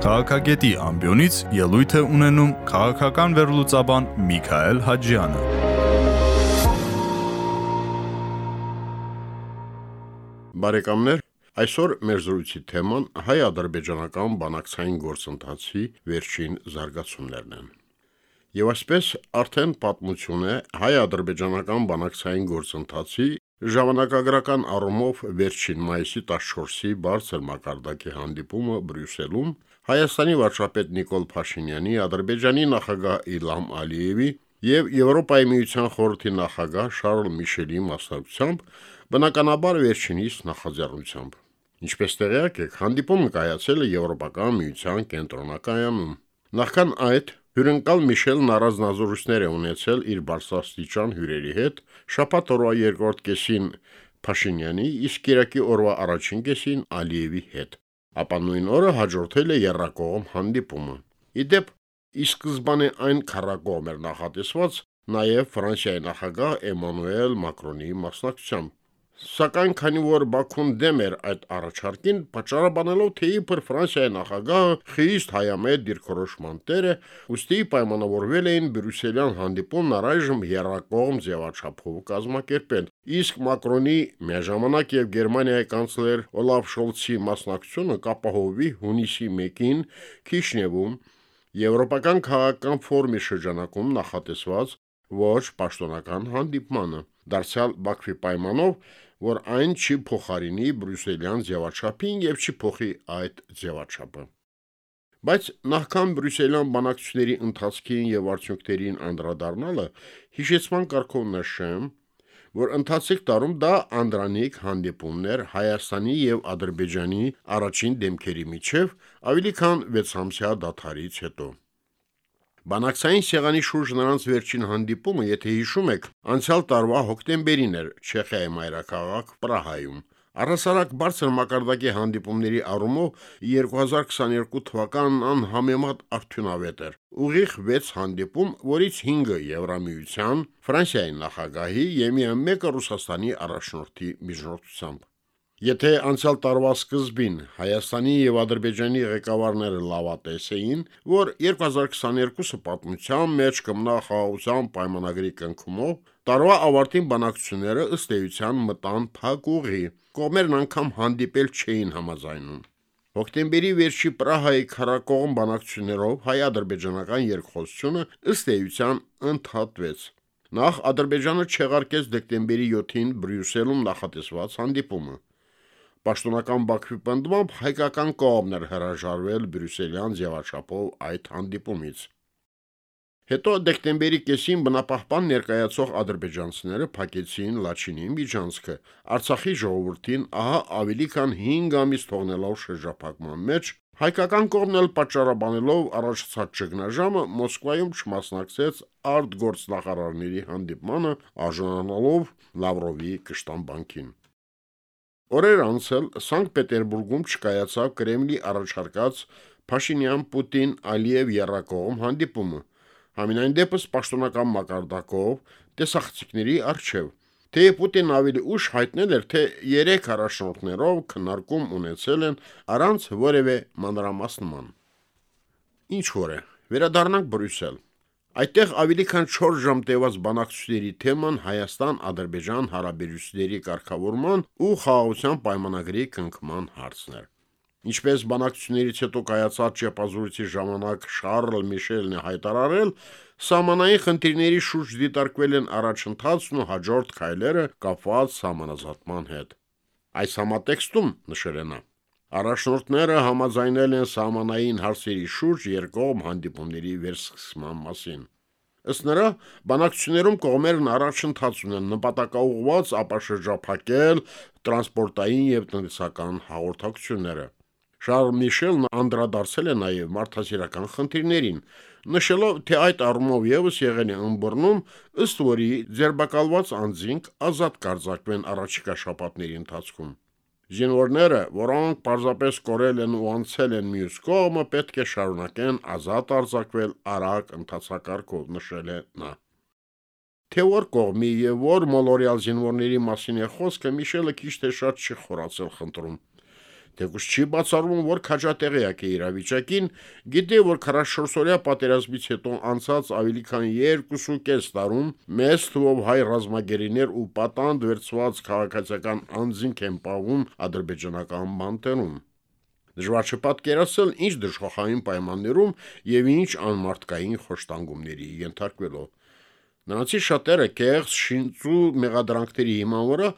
Քաղաքագետի ամբիոնից ելույթ է ունենում քաղաքական վերլուծաբան Միքայել Հաջյանը։ Բարեկամներ, այսօր մեր զրույցի թեման հայ-ադրբեջանական բանակցային գործընթացի վերջին զարգացումներն են։ Եվ այսպես արդեն պատմություն է հայ-ադրբեջանական բանակցային գործընթացի Ժամանակագրական առումով վերջին մայիսի 14-ի բարձր մակարդակի հանդիպումը Բրյուսելում Հայաստանի վարչապետ Նիկոլ Փաշինյանի, Ադրբեջանի նախագահ Իլհամ Ալիևի եւ Եվրոպայի միության խորհրդի նախագահ Շարլ Միշելի մասնակցությամբ բնականաբար վերջինիս նախաձեռնությամբ։ Ինչպես տեղյակ եք, հանդիպումը կայացել է Եվրոպական միության կենտրոնակայանում։ Նախքան այդ Հյուրընկալ Միշելն առանձնազրույցներ է ունեցել իր բարձրաստիճան հյուրերի հետ շաբաթ օրվա երկրորդ կեսին Փաշինյանի, իսկ Կիրակի օրվա առաջին կեսին Ալիևի հետ։ Ապա նույն օրը հաջորդել է Երրակողմ հանդիպումը։ Իդեպ ի սկզբանե այն քարակողմ էր նախատեսված նաև Ֆրանսիայի նախագահ Էմանուել Մակրոնի մասնակցությամբ։ Սակայն քանի որ Բաքուն դեմ էր այդ առաջարկին, պատճառաբանելով թե իբր Ֆրանսիայի նախագահը խիստ հայամետ դիրքորոշման տեր է, ուստի պայմանավորվել էին Բրյուսելյան հանդիպումն առայժմ երրակողմ ձևաչափով կազմակերպել։ Իսկ Մակրոնի միաժամանակ եւ Գերմանիայի կանցլեր Օլաֆ Շոլցի մասնակցությունը կապահովի հունիսի 1-ին Քիշնևում Եվրոպական քաղաքական ֆորումի շրջանակում նախատեսված ոչ պաշտոնական հանդիպմանը։ Դարձյալ Բաքվի պայմանով որ այն չի փոխարինի բրյուսելյան ձևաչափին եւ չի փոխի այդ ձևաչափը։ Բայց նախքան բրյուսելյան բանակցությունների ընթացքին եւ արդյունքներին անդրադառնալը հիշեցման կարգով նշեմ, որ ընթացիկ տարում դա անդրանիկ հանդիպումներ Հայաստանի եւ Ադրբեջանի առաջին դեմքերի միջև ավելի քան 6 ամսյա դադարից հետո։ Բանակցային սեղանի շուրջ նրանց վերջին հանդիպումը, եթե հիշում եք, անցյալ տարվա հոկտեմբերին էր Չեխիայի մայրաքաղաք Պրահայում։ Առասարակ բարձր մակարդակի հանդիպումների առումով 2022 թվականն անհամեմատ արդյունավետ էր։ Ուղիղ 6 հանդիպում, որից 5-ը Եվրամիության, Ֆրանսիայի նախագահի եւ միայն մեկը Ռուսաստանի առաջնորդի միջնորդությամբ։ Եթե անցյալ տարվա սկզբին Հայաստանի եւ Ադրբեջանի ղեկավարները լավատես էին, որ 2022-ը պատմության մեջ կմնա խաղաղության պայմանագրի կնքումով, տարվա ավարտին բանակցությունները ըստ էության մտան փակ ուղի։ Կողմերն անգամ հանդիպել չէին համաձայնում։ Հոկտեմբերի վերջի Պրահայի քարակողմ բանակցություններով հայ-ադրբեջանական երկխոսությունը ըստ էության ընդհատվեց։ Նախ Ադրբեջանը չեղարկեց դեկտեմբերի 7-ին Բրյուսելում նախատեսված հանդիպումը։ Պաշտոնական Բաքվի պնդմամբ հայկական կողմն էր հրաժարվել Բրյուսելյան ձևաչափով այդ հանդիպումից։ Հետո դեկտեմբերի կեսին բնապահպան ներկայացող ադրբեջանցիները փակեցին Լաչինի միջանցքը Արցախի ժողովրդին ահա ավելի քան 5 ամիս թողնելով շրջափակման մեջ Հայկական կողմն էլ պատճառաբանելով առաջացած ճգնաժամը Մոսկվայում չմասնակցեց արտգործնախարարների հանդիպմանը, արժանանալով Լավրովի կշտամբանքին։ Օրեր անցել Սանկտ Պետերբուրգում չկայացավ Կրեմլի առաջարկած Փաշինյան-Պուտին-Ալիև երրակողմ հանդիպումը։ Համինայն դեպս պաշտոնական մակարդակով տեսախցիկների արչև։ Թեև Պուտինն ավելի ուշ հայտնել էր, թե երեք առաջնորդներով քննարկում ունեցել են առանց որևէ մանրամասնման։ Ինչ որ է, վերադառնանք Բրյուսել։ Այդտեղ ավելի քան 4 ժամ տևած բանակցությունների թեման Հայաստան-Ադրբեջան հարաբերությունների կարգավորման ու խաղաղության պայմանագրի կնքման հարցն էր։ Ինչպես բանակցություններից հետո կայացած ճեպազրույցի ժամանակ Շարլ Միշելն է հայտարարել, սահմանային խնդիրների շուրջ դիտարկվել են առաջընթացն ու հաջորդ քայլերը կապված համանազատման հետ։ Այս համատեքստում նշել է նա. Առաջնորդները համաձայնել են սահմանային հարցերի շուրջ երկկողմ հանդիպումների վերսկսման մասին։ Ըստ նրա, բանակցություններում կողմերն առաջընթաց ունեն նպատակաուղված ապաշրջափակել տրանսպորտային եւ տնտեսական հաղորդակցությունները։ Շարլ Միշելն անդրադարձել է նաև մարդասիրական խնդիրներին, նշելով, թե այդ առումով եւս եղել է ըմբռնում, ըստ որի ձերբակալված անձինք ազատ կարձակվեն առաջիկա շաբաթների ընթացքում։ Զինվորները, որոնք պարզապես կորել են ու անցել են մյուս կողմը, պետք է շարունակեն ազատ արձակվել արագ ընթացակարգով, նշել է նա։ Թե որ կողմի եւ որ մոլորյալ զինվորների մասին է խոսքը, Միշելը քիչ թե շատ չի խորացել խնդրում։ Թեկուզ չի բացառվում, որ քաջատեղյակ է իրավիճակին, գիտի, որ 44-օրյա պատերազմից հետո անցած ավելի քան 2.5 տարում մեծ թվով հայ ռազմագերիներ ու պատանդ վերծված քաղաքացիական անձինք են պահում ադրբեջանական բանտերում։ Դժվար չպատկերացնել ինչ դժոխային պայմաններում եւ ինչ անմարտկային խոշտանգումների ենթարկվելով։ Նրանցի շատերը կեղծ շինծու մեղադրանքների հիման վրա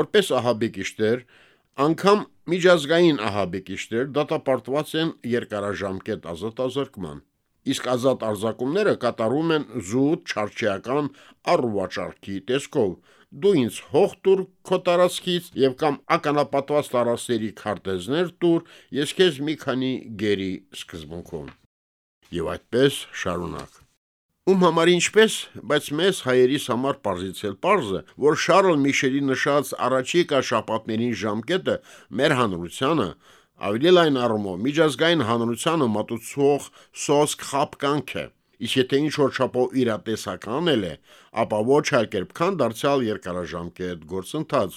որպես ահաբեկիչներ անգամ միջազգային ահաբեկիչներ դատապարտված են երկարաժամկետ ազատազրկման։ Իսկ ազատ արձակումները կատարում են զուտ չարչիական առուվաճառքի տեսքով։ Դու ինձ հող տուր քո տարածքից եւ կամ ականապատված տարածքների քարտեզներ տուր, ես քեզ մի քանի գերի սկզբունքով։ Եվ այդպես շարունակ։ Ում համար ինչպես, բայց մեզ հայերիս համար parzitsel parze, որ Շարլ Միշելի նշած առաջիկա շապատներին ժամկետը մեր հանրությանը ավելի լայն առումով միջազգային հանրությանը մատուցող սոսկ խապկանք է։ Իսկ եթե ինչ որ չափով իրատեսական էլ է, ապա ոչ այլ կերպ քան դարձյալ երկարաժամկետ գործընթաց։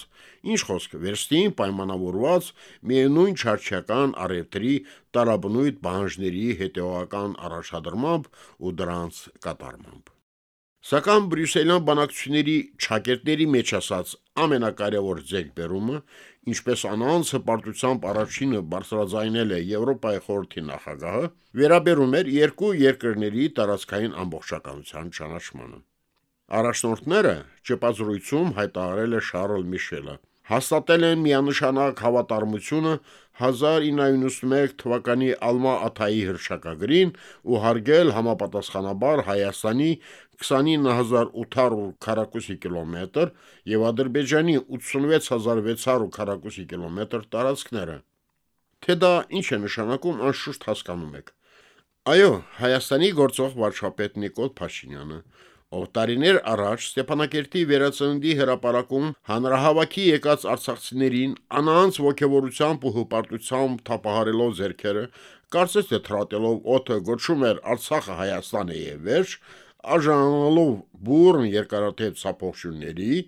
Ինչ խոսք, վերստին պայմանավորված միևնույն չարչական արևտրի տարաբնույթ բանջների հետեւական առաջադրմամբ ու դրանց կատարմամբ։ Սակայն Բրյուսելյան բանակցությունների ճակերտների մեջ ասած ամենակարևոր ձեռքբերումը, ինչպես անանց հպարտությամբ առաջինը բարձրաձայնել է Եվրոպայի խորհրդի նախագահը, վերաբերում էր երկու երկրների տարածքային ամբողջականության ճանաչմանը։ Առաջնորդները ճեպազրույցում հայտարարել է Շարլ Միշելը հաստատել են միանշանակ հավատարմությունը 1991 թվականի Ալմա Աթայի հրշակագրին ու հարգել համապատասխանաբար Հայաստանի 29800 քառակուսի կիլոմետր եւ Ադրբեջանի 86600 քառակուսի կիլոմետր տարածքները։ Թե դա ինչ է նշանակում, անշուշտ հասկանում եք։ Այո, Հայաստանի գործող վարչապետ Նիկոլ Փաշինյանը ով տարիներ առաջ Ստեփանակերտի վերածննդի հրապարակում հանրահավաքի եկած արցախցիներին անանց ողջավորությամբ ու հպարտությամբ թափահարելով зерքերը, կարծես թե թրատելով օթը գոչում էր Արցախը Հայաստան է եւ վերջ, աժանալով բուրն երկարատև սապողշունների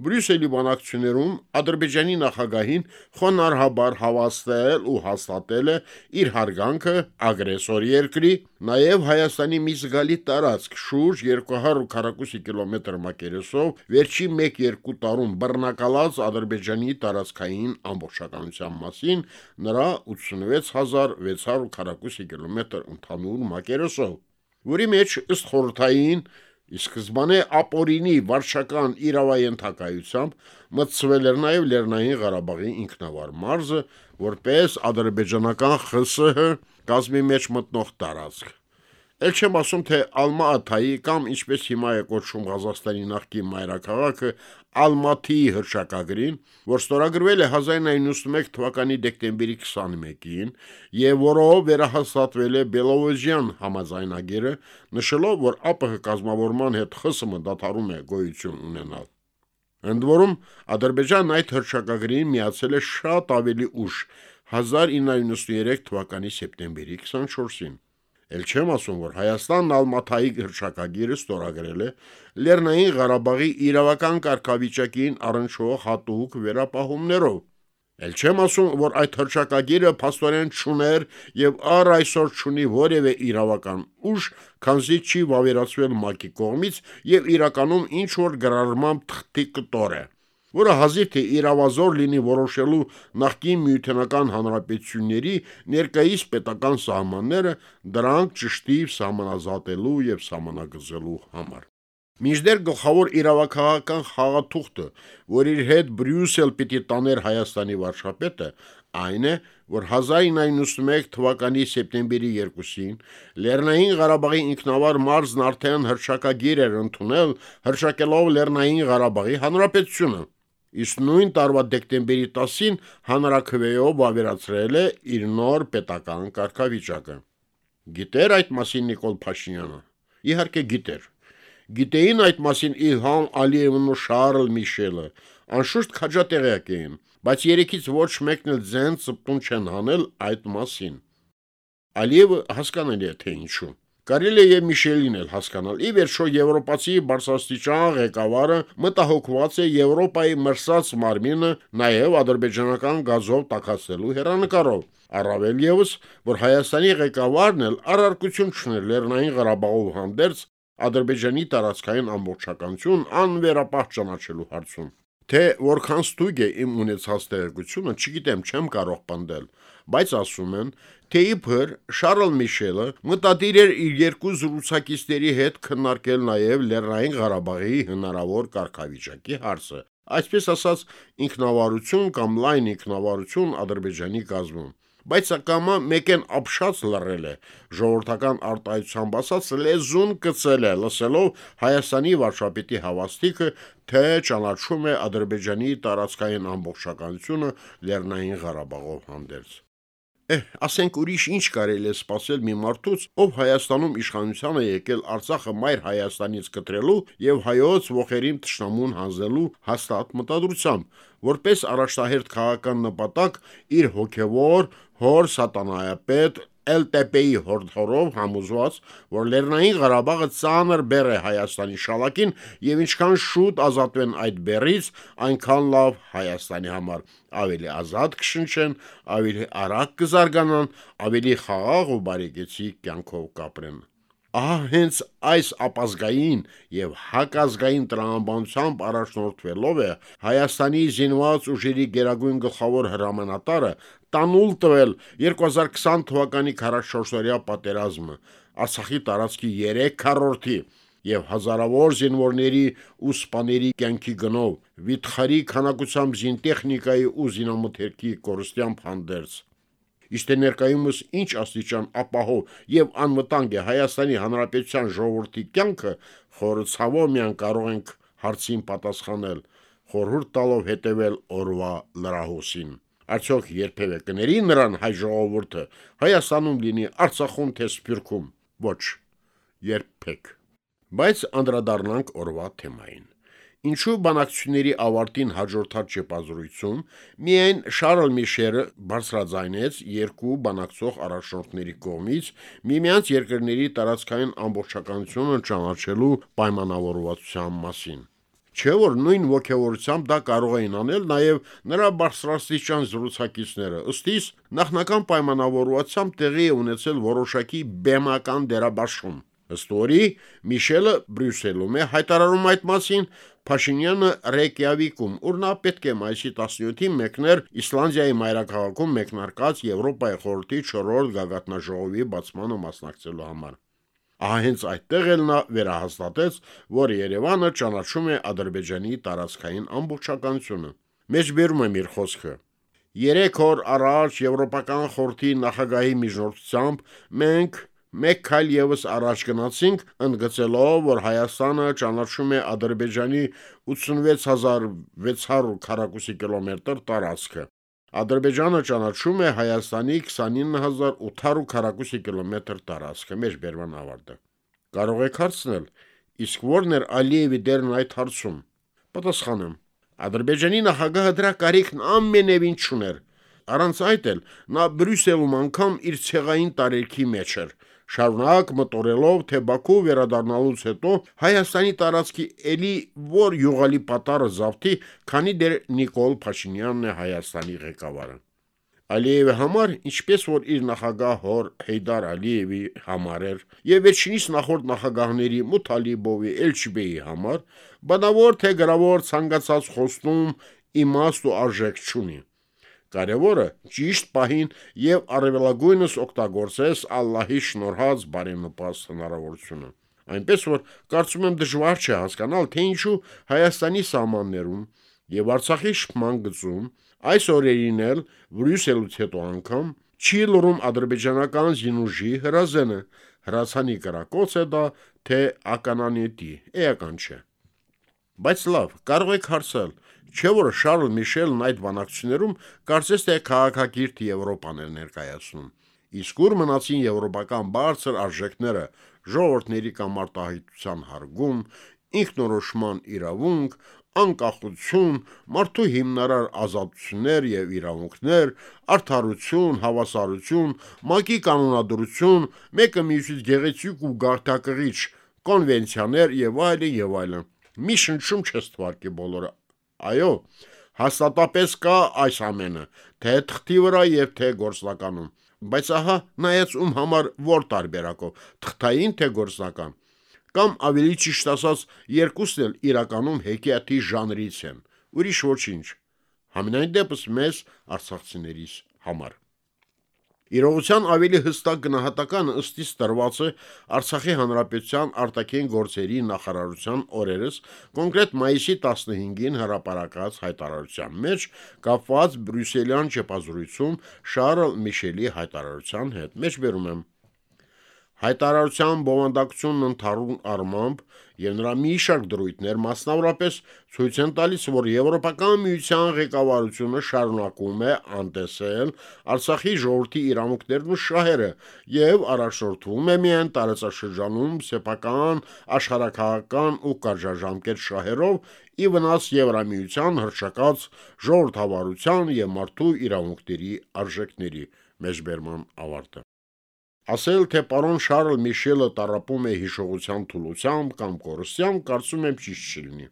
Բրյուսելի բանակցություններում Ադրբեջանի նախագահին խոնարհաբար հավաստել ու հաստատել է իր հարգանքը ագրեսոր երկրի, նաև Հայաստանի մի զգալի տարածք շուրջ 200 քառակուսի կիլոմետր մակերեսով վերջի 1-2 տարում բռնակալած Ադրբեջանի տարածքային ամբողջականության մասին նրա 86600 քառակուսի կիլոմետր ընդհանուր մակերեսով, որի մեջ ըստ խորհրդային ի սկզբանե ապորինի վարշական իրավայենթակայությամբ մտցվել էր նաև Լեռնային Ղարաբաղի ինքնավար մարզը, որպես ադրբեջանական ԽՍՀ գազմի մեջ մտնող տարածք։ Էլ չեմ ասում, թե Ալմա-Աթայի կամ ինչպես հիմա է կոչվում Ղազախստանի նախկին մայրաքաղաքը Ալմաթիի հրշակագրին, որ ստորագրվել է 1991 թվականի դեկտեմբերի 21-ին եւ որով վերահաստատվել է Բելովոժյան համաձայնագիրը, նշելով, որ ԱՊՀ կազմավորման հետ ԽՍՀՄ դադարում է գոյություն ունենալ։ Ընդ որում Ադրբեջանն այդ հրշակագրին միացել է շատ ավելի ուշ 1993 թվականի սեպտեմբերի 24-ին։ Էլ չեմ ասում, որ Հայաստանն Ալմաթայի հրշակագիրը ստորագրել է Լեռնային Ղարաբաղի իրավական կարգավիճակին առնչվող հատուկ վերապահումներով։ Էլ չեմ ասում, որ այդ հրճակագիրը փաստորեն չուներ եւ առ այսօր չունի որևէ իրավական ուժ, քանզի չի վավերացվել ՄԱԿ-ի կողմից եւ իրականում ինչ որ գրառմամբ թղթի կտոր է որը հազիվ թե իրավազոր լինի որոշելու նախկին միութենական հանրապետությունների ներկայիս պետական սահմանները դրանք ճշտիվ սահմանազատելու եւ սահմանագծելու համար։ Միջդեռ գլխավոր իրավական խաղաթուղթը, որ իր հետ Բրյուսել պիտի տաներ Հայաստանի վարչապետը, այն է, որ 1991 թվականի սեպտեմբերի 2-ին Լեռնային Ղարաբաղի ինքնավար մարզն արդեն հրշակագիր էր ընդունել, հրշակելով Լեռնային Ղարաբաղի հանրապետությունը իսկ նույն տարվա դեկտեմբերի 10-ին հանրակրվեով վավերացրել է իր նոր պետական կարգավիճակը։ Գիտեր այդ մասին Նիկոլ Փաշինյանը։ Իհարկե գիտեր։ Գիտեին այդ մասին Իլհամ Ալիևն ու Շարլ Միշելը, անշուշտ քաջատեղյակ էին, բայց երեքից ոչ մեկն էլ ձեն ծպտուն չեն հանել այդ մասին։ Ալիևը հասկանալի է թե ինչու։ Կարելի է Միշելին էլ հասկանալ։ Ի վերջո եվրոպացի բարձրաստիճան ղեկավարը մտահոգված է Եվրոպայի մրսած մարմինը նաև ադրբեջանական գազով տակածելու հերանեկարով։ Առավել եւս, որ Հայաստանի ղեկավարն էլ առարկություն չուներ Լեռնային Ղարաբաղով հանդերձ Ադրբեջանի տարածքային ամբողջականություն անվերապահ ճանաչելու հարցում։ Թե որքան ստույգ է իմ ունեցած տեղեկությունը, չգիտեմ, չեմ կարող պնդել, բայց ասում են, թե իբր Շարլ Միշելը մտադիր էր իր երկու զրուցակիցների հետ քննարկել նաև Լեռնային Ղարաբաղի հնարավոր կարգավիճակի հարցը, այսպես ասած ինքնավարություն կամ լայն ինքնավարություն Ադրբեջանի կազմում բայց ակամա մեկեն ապշած լռել է ժողովրդական արտահայտությամբ ասած լեզուն կծել է լսելով Հայաստանի վարչապետի հավաստիքը թե ճանաչում է Ադրբեջանի տարածքային ամբողջականությունը Լեռնային Ղարաբաղով հանդերձ Էհ, ասենք ուրիշ ինչ կարելի է սпасել մի մարդուց, ով Հայաստանում իշխանության է եկել Արցախը մայր Հայաստանից կտրելու եւ հայոց ողերին ճշնամուն հանձնելու հաստատ մտադրությամբ, որպես առաջնահերթ քաղաքական նպատակ իր հոգեվոր հոր սատանայապետ ԼՏՊ-ի հորդորով համոզված, որ Լեռնային Ղարաբաղը ծանր բեռ է Հայաստանի շալակին եւ ինչքան շուտ ազատվեն այդ բեռից, այնքան լավ Հայաստանի համար։ Ավելի ազատ կշնչեն, ավելի արագ կզարգանան, ավելի խաղաղ ու բարեկեցիկ կյանքով կապրեն։ Ահա հենց այս ապազգային եւ հակազգային տրամաբանությամբ առաջնորդվելով է Հայաստանի զինված ուժերի գերագույն գլխավոր հրամանատարը տանուլ տվել 2020 թվականի 44-օրյա պատերազմը Արցախի տարածքի 3 քառորդի եւ հազարավոր զինվորների ու սպաների կյանքի գնով վիթխարի քանակությամբ զինտեխնիկայի ու զինամթերքի կորստյամբ հանդերձ Իսկ ներկայումս ինչ աստիճան ապահով եւ անվտանգ է Հայաստանի Հանրապետության ժողովրդի կյանքը, խորցավով միան կարող ենք հարցին պատասխանել, խորհուրդ տալով հետևել օրվա լրահոսին։ Արդյոք երբևէ կների նրան հայ ժողովուրդը Հայաստանում լինի Արցախում թե Սփյուռքում։ Ոչ, երբեք։ Բայց անդրադառնանք օրվա թեմային։ Ինչու բանակցությունների ավարտին հաջորդած ճեպազրույցում միայն Շարլ Միշերը բարձրաձայնեց երկու բանակցող առաջնորդների կողմից միմյանց երկրների տարածքային ամբողջականությունը ճանաչելու պայմանավորվածության մասին։ Չէ որ նույն ողջավորությամբ դա կարող էին անել նաև նրա բարձրաստիճան զրուցակիցները։ Ըստ իս նախնական պայմանավորվածությամբ տեղի է ունեցել որոշակի բեմական դերաբաշխում։ Ըստ օրի Միշելը Բրյուսելում է հայտարարում այդ մասին, Փաշինյանը Ռեյկյավիկում, ուր նա պետք է մայիսի 17-ին մեկներ Իսլանդիայի մայրաքաղաքում մեկնարկած Եվրոպայի խորհրդի 4-րդ գագաթնաժողովի բացմանը մասնակցելու համար։ Ահա հենց այդտեղ էլ նա վերահաստատեց, որ Երևանը ճանաչում է Ադրբեջանի տարածքային ամբողջականությունը։ Մեջբերում եմ իր խոսքը։ Երեք օր առաջ Եվրոպական խորհրդի նախագահի միջնորդությամբ մենք մեկ քայլ եւս առաջ գնացինք, ընդգծելով, որ Հայաստանը ճանաչում է Ադրբեջանի 86600 քառակուսի կիլոմետր տարածքը։ Ադրբեջանը ճանաչում է Հայաստանի 29800 քառակուսի կիլոմետր տարածքը, մեր բերման ավարտը։ Կարող եք հարցնել, իսկ ո՞րն էր Ալիևի դերն այդ հարցում։ Պատասխանեմ. Ադրբեջանի նախագահը դրա կարիքն ամենևին չուներ։ Առանց այդ էլ նա Բրյուսելում անգամ իր ցեղային տարերքի մեջ էր շարունակ մտորելով, թե Բաքու վերադառնալուց հետո Հայաստանի տարածքի էլի որ յուղալի պատարը զավթի, քանի դեր Նիկոլ Փաշինյանն է Հայաստանի ղեկավարը։ Ալիևի համար, ինչպես որ իր նախագահ հոր Հեյդար Ալիևի համար էր, եւ վերջինիս նախորդ նախագահների Մութալիբովի Էլչբեի համար, բանավոր թե գրավոր ցանկացած խոստում իմաստ ու արժեք չունի։ Կարևորը ճիշտ պահին եւ առավելագույնս օգտագործես Ալլահի շնորհած բարենպաստ հնարավորությունը։ Այնպես որ կարծում եմ դժվար չէ հասկանալ, թե ինչու Հայաստանի սահմաններում եւ Արցախի շփման գծում այս օրերին էլ Բրյուսելից հետո անգամ չի լուրում ադրբեջանական զինուժի հրազենը, հրացանի կրակոց է դա, թե ականանետի, էական չէ։ Բայց լավ, կարող եք հարցալ, Չէ որ Շարլ Միշելն այդ բանակցություններում կարծես թե քաղաքագիրտ Եվրոպան էր ներկայացնում։ Իսկ ուր մնացին եվրոպական բարձր արժեքները՝ ժողովրդների կամ արտահայտության հարգում, ինքնորոշման իրավունք, անկախություն, մարդու հիմնարար ազատություններ եւ իրավունքներ, արդարություն, հավասարություն, ՄԱԿ-ի կանոնադրություն, մեկը մյուսից գեղեցիկ ու գարտակղիչ կոնվենցիաներ եւ այլն եւ այլն։ Մի շնչում չես թվարկի բոլորը։ Այո, հաստատապես կա այս ամենը, թե թղթի վրա եւ թե գործնականում։ Բայց ահա նայած ում համար որ տարբերակով, թղթային թե գործնական կամ ավելի ճիշտ ասած, երկուսն էլ իրականում հեքիաթի ժանրից են։ Ուրիշ ոչինչ։ Համենայն դեպս մեզ արցախցիներիս համար։ Իրողության ավելի հստակ գնահատականը ըստիս տրված է Արցախի Հանրապետության արտաքին գործերի նախարարության օրերս, կոնկրետ մայիսի 15-ին հրապարակած հայտարարության մեջ, կապված Բրյուսելյան ճեպազրույցում Շարլ Միշելի հայտարարության հետ։ Մեջբերում եմ Հայտարարության բովանդակությունն ընդհանուր առմամբ եւ նրա մի շարք դրույթներ մասնավորապես ցույց են տալիս, որ Եվրոպական միության ղեկավարությունը շարունակում է անտեսել Արցախի ժողովրդի իրավունքներն ու շահերը եւ առաջնորդվում է միայն տարածաշրջանում սեփական, աշխարհակահական ու կարճաժամկետ շահերով ի վնաս Եվրամիության հրճակած ժողովրդավարության եւ մարդու իրավունքների արժեքների մեջբերման ավարտը Ասել, թե պարոն Շարլ Միշելը տարապում է հիշողության թուլությամբ կամ կորստությամբ, կարծում եմ ճիշտ չլինի։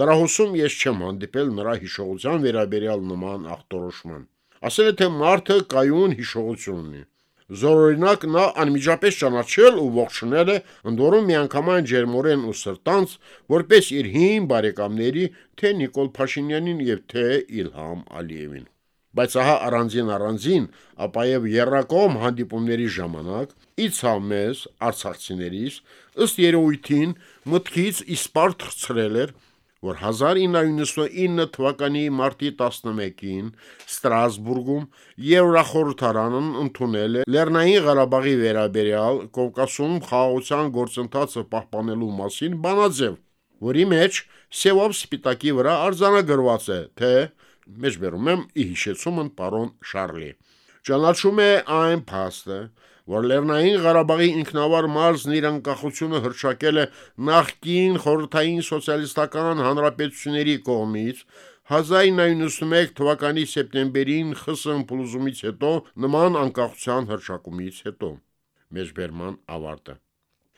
Լրահոսում ես չեմ հանդիպել նրա հիշողության վերաբերյալ նման ախտորոշման։ Ասել է, թե մարդը կայուն հիշողություն ունի։ Զորօրինակ նա անմիջապես ճանաչել ու ողջունել է ընդորում միանգամայն ջերմորեն ու սրտանց, որպես իր հին բարեկամների թե Նիկոլ Փաշինյանին եւ թե Իլհամ Ալիևին բայց ահա առանձին առանձին, ապա եւ երրակողմ հանդիպումների ժամանակ իցա մեզ արցախցիներիս ըստ երևույթին մտքից իսպար թրցրել էր որ 1999 թվականի մարտի 11-ին Ստրասբուրգում Եվրախորհրդարանն ընդունել է Լեռնային Ղարաբաղի վերաբերյալ Կովկասում խաղաղության գործընթացը պահպանելու մասին բանաձև, որի մեջ սևով սպիտակի վրա արձանագրված է, թե մեջբերում եմ ի հիշեցումն պարոն Շարլի։ Ճանաչում է այն փաստը, որ Լեռնային Ղարաբաղի ինքնավար մարզն իր անկախությունը հրճակել է նախկին խորհրդային սոցիալիստական հանրապետությունների կողմից 1991 թվականի սեպտեմբերին ԽՍՀՄ փլուզումից հետո նման անկախության հրճակումից հետո մեջբերման ավարտը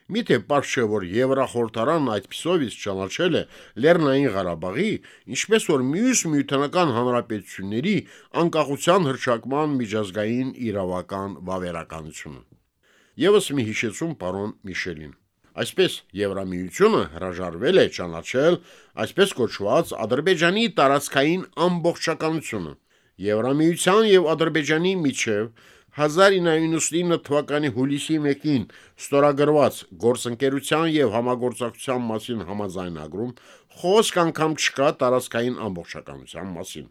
Միթե པարզ չէ, որ Եվրախորհրդարանն այդպիսով իսկ ճանաչել է Լեռնային Ղարաբաղի, ինչպես որ մյուս միութանական հանրապետությունների անկախության հրճակման միջազգային իրավական վավերականությունը։ Եվս մի հիշեցում պարոն Միշելին։ Այսպես Եվրամիությունը հրաժարվել է ճանաչել այսպես կոչված Ադրբեջանի տարածքային ամբողջականությունը։ Եվրամիության եւ Ադրբեջանի միջև 1999 թվականի հուլիսի 1-ին ստորագրված գործընկերության եւ համագործակցության մասին համաձայնագրում խոսք անգամ չկա տարածքային ամբողջականության մասին։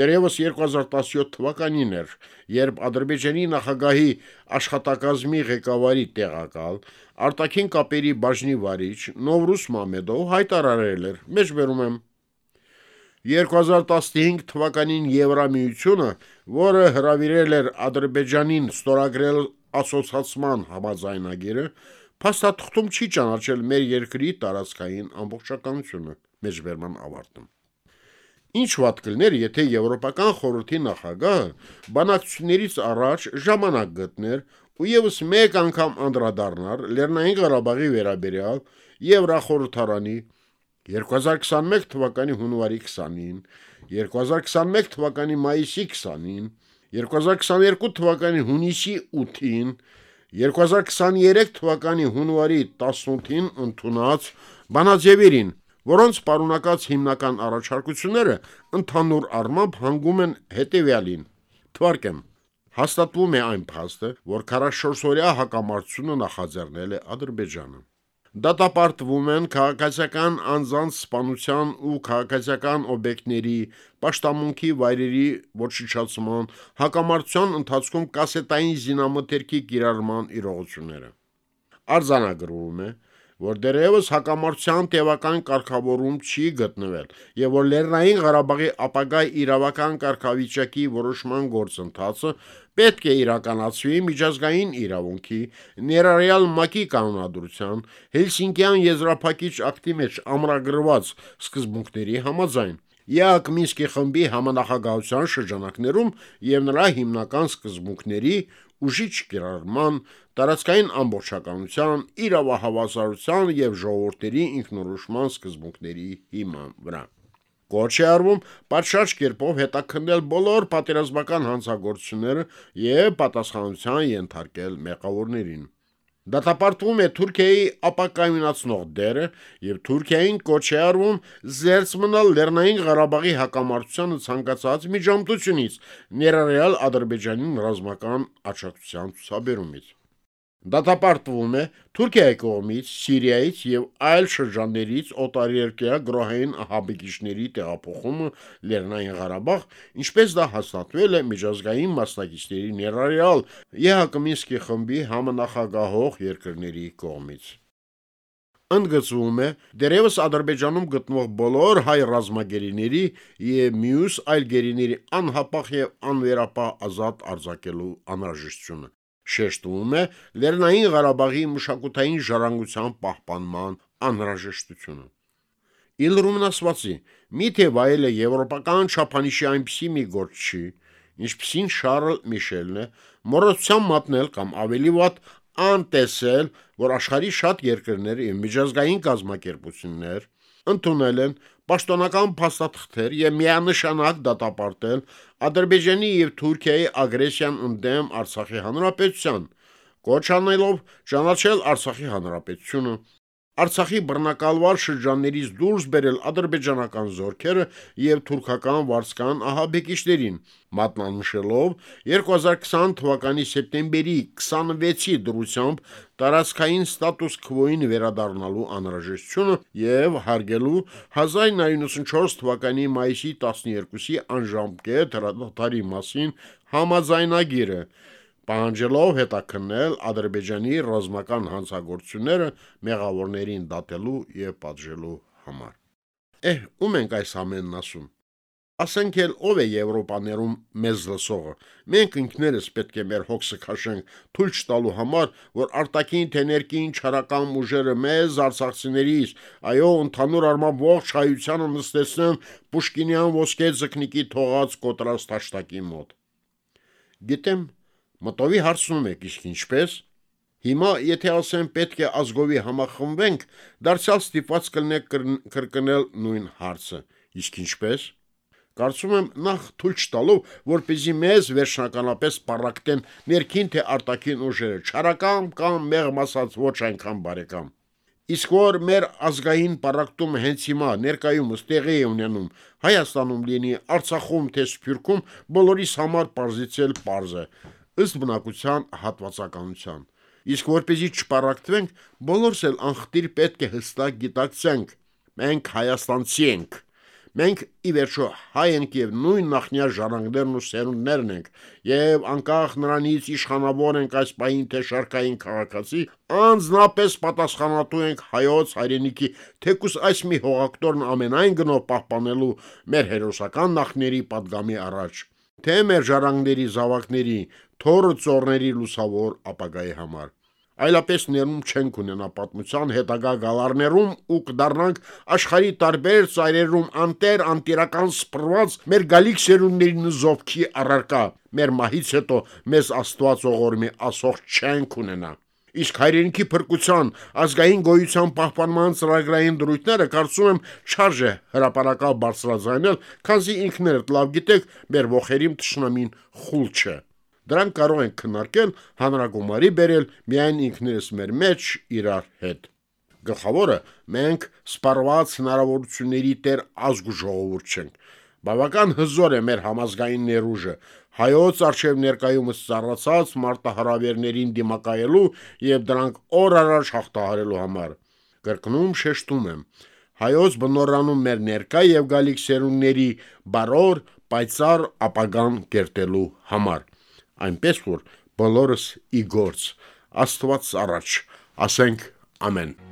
Դերևս 2017 թվականին էր, երբ Ադրբեջանի նախագահի աշխատակազմի ղեկավարի տեղակալ արտաքին կապերի բաժնի վարիչ Նովրուս Մամեդով հայտարարել էր. «Մեջբերում եմ 2015 թվականին Եվրամիությունը, որը հրավիրել էր Ադրբեջանին ստորագրել ասոցիացիան համաձայնագիրը, փաստաթղթում չի ճանաչել մեր երկրի տարածքային ամբողջականությունը մեջբերման ավարտում։ Ինչ վատ կլներ, եթե Եվրոպական խորհրդի նախագահը բանակցություններից առաջ ժամանակ գտներ ու եւս մեկ անգամ անդրադառնար Լեռնային Ղարաբաղի վերաբերյալ Եվրախորհրդարանի 2021 թվականի հունվարի 20-ին, 2021 թվականի մայիսի 20-ին, 2022 թվականի հունիսի 8-ին, 2023 թվականի հունվարի 18-ին ընդունած բանաձևերին, որոնց պարունակած հիմնական առաջարկությունները ընդհանուր առմամբ հանգում են հետևյալին. Թվարկեմ հաստատվում է այն փաստը, որ 44-օրյա հակամարտությունը նախաձեռնել է Ադրբեջանը դատապարտվում են քաղաքացիական անձանց սպանության ու քաղաքացիական օբյեկտների, պաշտամունքի վայրերի ոչնչացման, հակամարտության ընթացքում կասետային զինամթերքի կիրառման իրողությունները։ Արձանագրվում է, որ դերևս հակամարտության տևական կարգավորում չի գտնվել եւ որ Լեռնային Ղարաբաղի ապագա իրավական կարգավիճակի որոշման գործընթացը պետք է իրականացվի միջազգային իրավունքի, ներառյալ ՄԱԿ-ի կանոնադրության, Հելսինկյան եզրափակիչ ակտի մեջ ամրագրված սկզբունքների համաձայն։ ԵԱԿ Մինսկի խմբի համանախագահության շրջանակներում եւ նրա հիմնական սկզբունքների ուժի չկիրառման, տարածքային ամբողջականության, իրավահավասարության եւ ժողովուրդների ինքնորոշման սկզբունքների հիման վրա։ Կոչ է արվում պատշաճ կերպով հետաքննել բոլոր պատերազմական հանցագործությունները եւ պատասխանության ենթարկել մեղավորներին։ Դատապարտվում է Թուրքիայի ապակայունացնող դերը եւ Թուրքիային կոչ է արվում զերծ մնալ Լեռնային Ղարաբաղի հակամարտությանը ցանկացած միջամտությունից, ներառյալ Ադրբեջանին ռազմական աջակցության ցուցաբերումից։ Դատապարտվում է Թուրքիայի կողմից Սիրիայից եւ այլ շրջաններից օտարերկրյա գրոհային ահաբեկիչների տեղափոխումը Լեռնային Ղարաբաղ, ինչպես դա հաստատվել է միջազգային մասնակիցների ներառյալ ԵՀԿ Մինսկի խմբի համանախագահող երկրների կողմից ընդգծվում է դերևս Ադրբեջանում գտնվող բոլոր հայ ռազմագերիների եւ մյուս այլ գերիների անհապաղ եւ անվերապահ ազատ արձակելու անհրաժեշտությունը շեշտվում է Լեռնային Ղարաբաղի մշակութային ժառանգության պահպանման անհրաժեշտությունը։ Իլրումն ասվածի, միթե վայելը եվրոպական չափանիշի այնպիսի մի գործ չի, ինչպիսին Շարլ Միշելն է, մոռացության մատնել կամ ավելի վատ անտեսել, որ աշխարհի շատ երկրներ եւ միջազգային կազմակերպություններ ընդունել են պաշտոնական փաստաթղթեր եւ միանշանակ դատապարտել Ադրբեջանի եւ Թուրքիայի ագրեսիան ընդդեմ Արցախի հանրապետության, կոչ անելով ճանաչել Արցախի հանրապետությունը, Արցախի բռնակալվար շրջաններից դուրս բերել ադրբեջանական զորքերը եւ թուրքական վարձկան ահաբեկիչներին, մատնանշելով 2020 թվականի սեպտեմբերի 26-ի դրությամբ տարածքային ստատուս քվոին վերադառնալու անհրաժեշտությունը եւ հարգելու 1994 թվականի մայիսի 12-ի անժամկետ հրադադարի մասին համաձայնագիրը պահանջելով հետաքննել Ադրբեջանի ռազմական հանցագործությունները մեղավորներին դատելու եւ պատժելու համար։ Էհ, ում ենք այս ամենն ասում։ Ասենք էլ ով է Եվրոպաներում մեզ լսողը։ Մենք ինքներս պետք է մեր հոգսը քաշենք թույլ չտալու համար, որ արտաքին թե ներքին չարական ուժերը մեզ արցախցիներից, այո, ընդհանուր առմամբ ողջ հայությանը նստեցնեն Պուշկինյան ոսկե ձկնիկի թողած կոտրած տաշտակի մոտ։ Գիտեմ, Մտովի հարցնում եք, իսկ ինչպես։ Հիմա, եթե ասեմ պետք է ազգովի համախմբենք, դարձյալ ստիպված կլնեք կրկնել նույն հարցը։ Իսկ ինչպես։ Կարծում եմ նախ թույլ չտալով, որպեսզի մեզ վերջնականապես պարակտեն ներքին թե արտաքին ուժերը, չարական կամ մեղմ ասած ոչ այնքան բարեկամ։ Իսկ որ մեր ազգային պարակտումը հենց հիմա ներկայումս տեղի է ունենում Հայաստանում լինի, Արցախում թե Սփյուռքում, բոլորիս համար parzitsel parz է ըստ բնակության հատվածականության։ Իսկ որպեսզի չպարակտվենք, բոլորս էլ անխտիր պետք է հստակ գիտակցենք. մենք հայաստանցի ենք։ Մենք ի վերջո հայ ենք եւ նույն նախնյա ժառանգներն ու սերունդներն ենք եւ անկախ նրանից իշխանավոր ենք այս պահին թե շարքային քաղաքացի, անձնապես պատասխանատու ենք հայոց հայրենիքի թեկուս այս մի հողակտորն ամենայն գնով պահպանելու մեր հերոսական նախների падգամի առաջ թե մեր ժառանգների զավակների թորը ծորների լուսավոր ապագայի համար։ Այլապես ներում չենք ունենա պատմության հետագա գալարներում ու կդառնանք աշխարի տարբեր ծայրերում անտեր անտիրական սփռված մեր գալիք սերունդների նզովքի առարկա։ Մեր մահից հետո մեզ Աստված ողորմի ասող չենք ունենա։ Իսկ հայրենիքի փրկության ազգային գոյության պահպանման ծրագրային դրույթները կարծում եմ չարժ է հրաապարակալ բարձրաձայնել, քանզի ինքներդ լավ գիտեք, մեր ողերիմ ճշնամին խուլ չէ։ Դրանք կարող ենք քննարկել, հանրագումարի բերել միայն ինքներս մեր մեջ իրար հետ։ Գլխավորը մենք սպառված հնարավորությունների տեր ազգ ու ժողովուրդ չենք։ Բավական հզոր է մեր համազգային ներուժը, հայոց արչև ներկայումս ծառացած մարտահրավերներին դիմակայելու եւ դրանք օր առաջ հաղթահարելու համար։ Կրկնում շեշտում եմ, հայոց բնորանում մեր ներկա եւ գալիք սերունդների բարոր պայծառ ապագան կերտելու համար այնպես որ բոլորս ի գործ Աստված առաջ ասենք ամեն